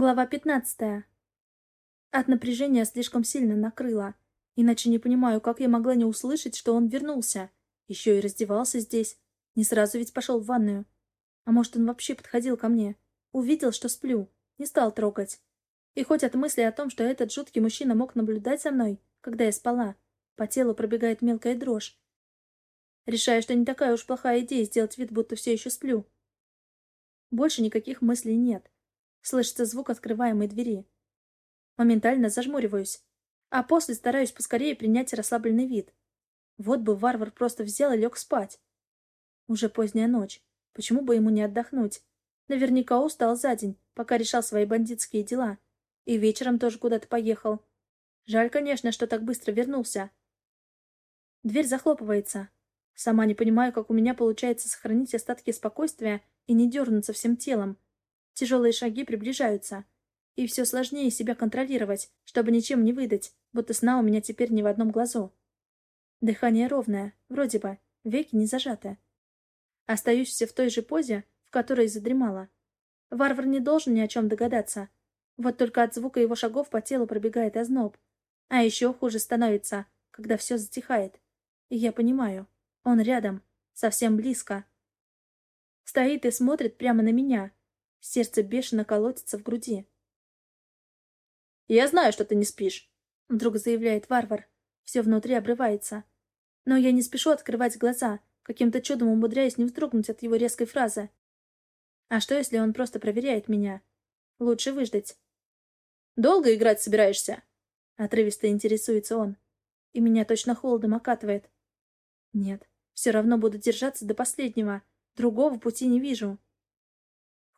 Глава 15. От напряжения слишком сильно накрыло. Иначе не понимаю, как я могла не услышать, что он вернулся. Еще и раздевался здесь. Не сразу ведь пошел в ванную. А может, он вообще подходил ко мне. Увидел, что сплю. Не стал трогать. И хоть от мысли о том, что этот жуткий мужчина мог наблюдать за мной, когда я спала, по телу пробегает мелкая дрожь. Решаю, что не такая уж плохая идея сделать вид, будто все еще сплю. Больше никаких мыслей нет. Слышится звук открываемой двери. Моментально зажмуриваюсь. А после стараюсь поскорее принять расслабленный вид. Вот бы варвар просто взял и лег спать. Уже поздняя ночь. Почему бы ему не отдохнуть? Наверняка устал за день, пока решал свои бандитские дела. И вечером тоже куда-то поехал. Жаль, конечно, что так быстро вернулся. Дверь захлопывается. Сама не понимаю, как у меня получается сохранить остатки спокойствия и не дернуться всем телом, Тяжелые шаги приближаются. И все сложнее себя контролировать, чтобы ничем не выдать, будто сна у меня теперь ни в одном глазу. Дыхание ровное, вроде бы, веки не зажаты. Остаюсь все в той же позе, в которой задремала. Варвар не должен ни о чем догадаться. Вот только от звука его шагов по телу пробегает озноб. А еще хуже становится, когда все затихает. И я понимаю, он рядом, совсем близко. Стоит и смотрит прямо на меня, Сердце бешено колотится в груди. «Я знаю, что ты не спишь», — вдруг заявляет варвар. Все внутри обрывается. Но я не спешу открывать глаза, каким-то чудом умудряясь не вздрогнуть от его резкой фразы. А что, если он просто проверяет меня? Лучше выждать. «Долго играть собираешься?» Отрывисто интересуется он. И меня точно холодом окатывает. Нет, все равно буду держаться до последнего. Другого пути не вижу.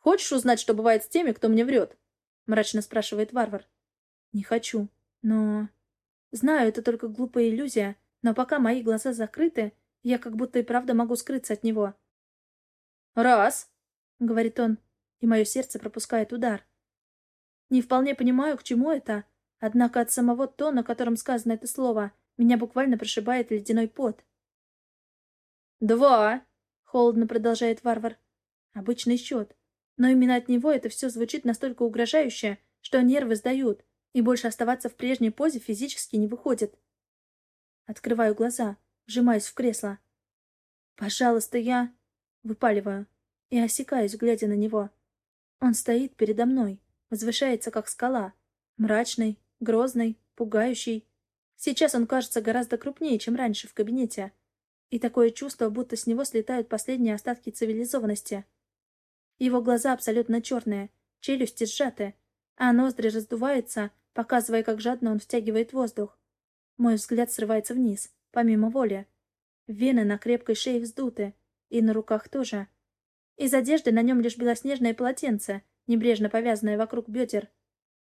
«Хочешь узнать, что бывает с теми, кто мне врет?» — мрачно спрашивает варвар. «Не хочу, но...» Знаю, это только глупая иллюзия, но пока мои глаза закрыты, я как будто и правда могу скрыться от него. «Раз!» — говорит он, и мое сердце пропускает удар. Не вполне понимаю, к чему это, однако от самого тона, которым сказано это слово, меня буквально прошибает ледяной пот. «Два!» — холодно продолжает варвар. «Обычный счет. Но именно от него это все звучит настолько угрожающе, что нервы сдают, и больше оставаться в прежней позе физически не выходит. Открываю глаза, вжимаюсь в кресло. «Пожалуйста, я...» Выпаливаю и осекаюсь, глядя на него. Он стоит передо мной, возвышается, как скала. Мрачный, грозный, пугающий. Сейчас он кажется гораздо крупнее, чем раньше в кабинете. И такое чувство, будто с него слетают последние остатки цивилизованности. Его глаза абсолютно черные, челюсти сжаты, а ноздри раздуваются, показывая, как жадно он втягивает воздух. Мой взгляд срывается вниз, помимо воли. Вены на крепкой шее вздуты, и на руках тоже. Из одежды на нем лишь белоснежное полотенце, небрежно повязанное вокруг бедер.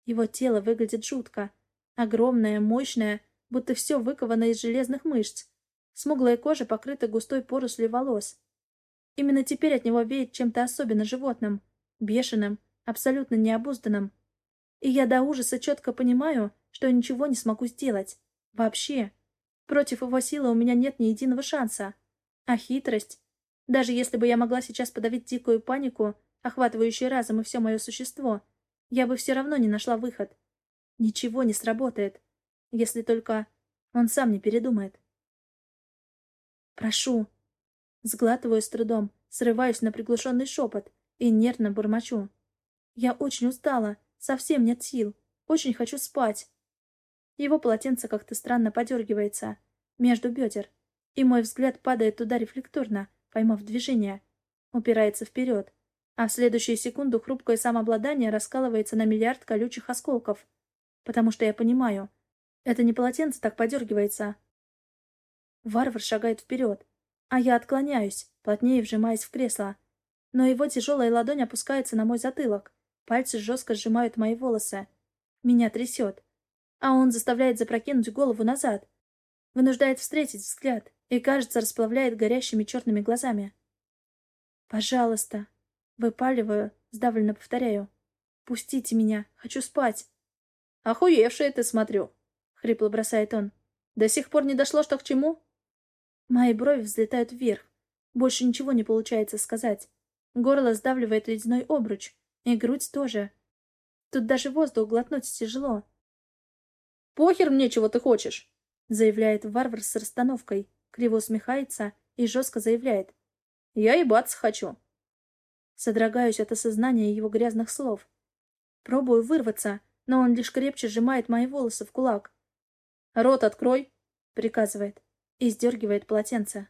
Его тело выглядит жутко. Огромное, мощное, будто все выковано из железных мышц. Смуглая кожа покрыта густой порослью волос. Именно теперь от него веет чем-то особенно животным, бешеным, абсолютно необузданным. И я до ужаса четко понимаю, что ничего не смогу сделать. Вообще. Против его силы у меня нет ни единого шанса. А хитрость? Даже если бы я могла сейчас подавить дикую панику, охватывающую разум и все мое существо, я бы все равно не нашла выход. Ничего не сработает, если только он сам не передумает. «Прошу», Сглатываю с трудом, срываюсь на приглушенный шепот и нервно бормочу. Я очень устала, совсем нет сил, очень хочу спать. Его полотенце как-то странно подергивается между бедер, и мой взгляд падает туда рефлекторно, поймав движение. Упирается вперед, а в следующую секунду хрупкое самообладание раскалывается на миллиард колючих осколков. Потому что я понимаю, это не полотенце так подергивается. Варвар шагает вперед, а я отклоняюсь, плотнее вжимаясь в кресло. Но его тяжелая ладонь опускается на мой затылок. Пальцы жестко сжимают мои волосы. Меня трясет. А он заставляет запрокинуть голову назад. Вынуждает встретить взгляд и, кажется, расплавляет горящими черными глазами. «Пожалуйста!» Выпаливаю, сдавленно повторяю. «Пустите меня! Хочу спать!» «Охуевшая ты, смотрю!» — хрипло бросает он. «До сих пор не дошло, что к чему?» Мои брови взлетают вверх. Больше ничего не получается сказать. Горло сдавливает ледяной обруч. И грудь тоже. Тут даже воздух глотнуть тяжело. «Похер мне, чего ты хочешь!» заявляет варвар с расстановкой, криво усмехается и жестко заявляет. «Я ебаться хочу!» Содрогаюсь от осознания его грязных слов. Пробую вырваться, но он лишь крепче сжимает мои волосы в кулак. «Рот открой!» — приказывает и сдергивает полотенце.